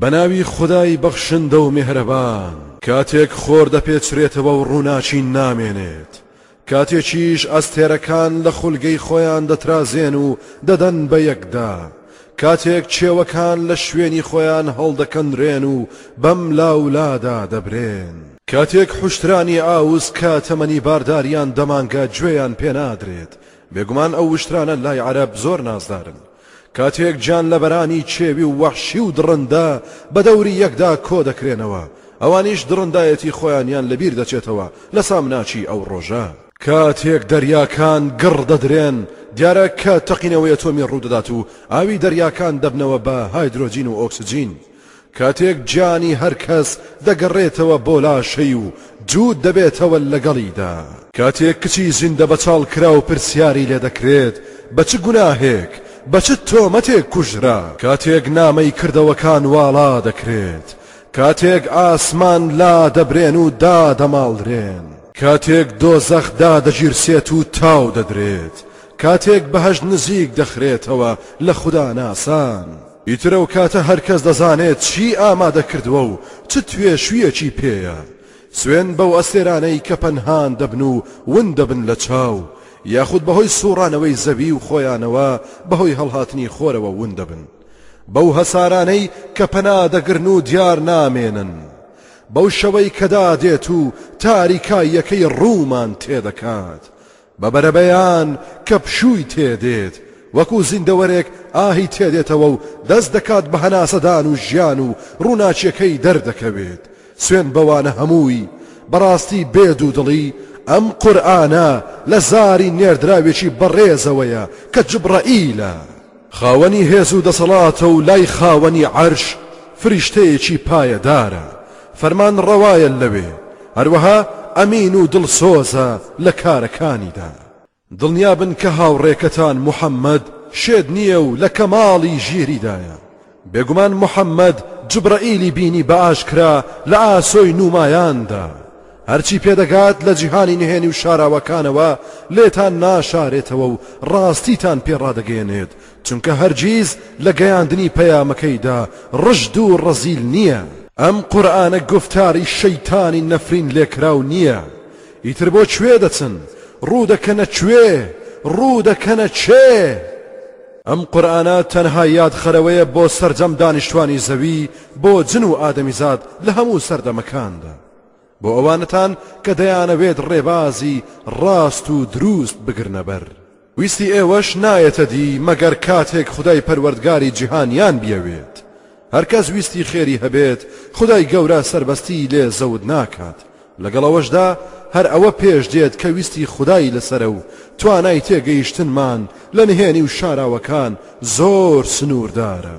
بەناوی خودای بەخشندە و میهرەبان. کاتێک خۆر دەپێچرێتەوە و ڕووناکی نامێنێت، کاتێکیش ئەستێرەکان لە خولگەی خۆیان دەترازێن و دەدەن بە یەکدا، کاتێک کێوەکان لە شوێنی خۆیان هەڵدەکەنرێن و بەم لاولادا دەبرێن، کاتێک حوشترانی ئاوس کە تەمەنی بارداریان دە مانگە گوێیان پێنادرێت، بێگومان ئەو وشترانە لای عەرەب زۆر نازدارن، کاتێک گیانلەبەرانی کێوی و وەحشی و دڕندە بە دەوری یەکدا کۆ دەکرێنەوە، ئەوانیش دڕندایەتی خۆیانیان لەبیر دەچێتەوە لە سامناکی ئەو ڕۆژە. کاتێک دەریاکان گڕ دەدرێن، دیارە کە تەقینەوەی ئەتۆمی ڕوو دەدات و ئاوی دەریاکان دەبنەوە بە هایدرۆجین و ئۆکسجین. کاتێک گیانی هەر کەس دەگەڕێتەوە بۆ لاشەی و جووت دەبێتەوە لەگەڵیدا. کاتێک کچی زیندەبەچاڵکراو پرسیاری لێ دەکرێت بە چ گوناهێک، بە چ تۆمەتێک کوژرا. کاتێک نامەی کردەوەکان واڵا دەکرێت. کاتێک ئاسمان لادەبرێن و دادەماڵرێن. کاتێک دۆزەخ دادەگیرسێت و تاو دەدرێت. کاتێک بەهەشت نزیک دەخرێتەوە لە خوداناسان. ئیتر ئەو کاتە هەر کەس دەزانێت چی ئامادە کردووە و چ توێشویەکی پێیە، سوێن بەو ئەستێرانەی کە پەنهان دەبن و ون دەبن لە چاو، یاخود بەهۆی سوڕانەوەی زەوی و خۆیانەوە بەهۆی هەڵهاتنی خۆرەوە ون دەبن، بەو هەسارانەی کە پەنا دەگرن و دیار نامێنن، بەو شەوەی کە دادێت و تاریکاییەکەی ڕوومان تێدەکات، بە بەرەبەیان کە پشووی تێ دێت، وەکوو زیندەوەرێک ئاهی تێ دێتەوە و دەست دەکات بە هەناسەدان و ژیان و ڕووناکییەکەی دەردەکەوێت، سوێند بەوانە هەمووی، بەڕاستی بێ دوودڵی ئەم قورئانە لە زاری نێردراوێکی بەڕێزەوەیە کە جبڕەئیلە. خاوەنی هێز و دەسەڵاتە و لای خاوەنی عەرش فریشتەیەکی پایەدارە، فەرمانڕەوایە لەوێ، هەروەها ئەمین و دڵسۆزە لە کارەکانیدا. دڵنیابن کە هاوڕێکەتان، محەممەد، شێت نییە و لە کەماڵی ژیریدایە، بێگومان محەمەد جبرەئیلی بینی بە ئاشکرا لە ئاسۆی نومایاندا. هەرچی پێدەگات لە جیهانی نهێنی و شاراوەکانەوە لێتان ناشارێتەوە و ڕاستیتان پێ ڕادەگەیەنێت، چونکە هەرگیز لە گەیاندنی پەیامەکەیدا ڕژد و ڕەزیل نییە. ئەم قورئانە گوفتاری شەیتانی نەفرین لێکراو نییە، ئیتر بۆ کوێ دەچن؟ ڕوو دەکەنە کوێ؟ ڕوو دەکەنە کێ؟ ئەم قورئانە تەنها یادخەرەوەیە بۆ سەرجەم دانیشتوانی زەوی بۆ جن و ئادەمیزاد لە هەموو سەردەمەکاندا بۆ ئەوانەتان کە دەیانەوێت ڕێبازی ڕاست و دروست بگرنە بەر ویستی ئێوەش نایەتە دی مەگەر کاتێک خودای پەروەردگاری جیهانیان بیەوێت هەرکەس ویستی خێری هەبێت خودای گەورە سەربەستیی لێ زەوت ناکات، لەگەڵ ئەوەشدا هەر ئەوە پێش دێت کە ویستی خودای لەسەرە و توانای تێگەیشتنمان لە نهێنی و شاراوەکان زۆر سنووردارە.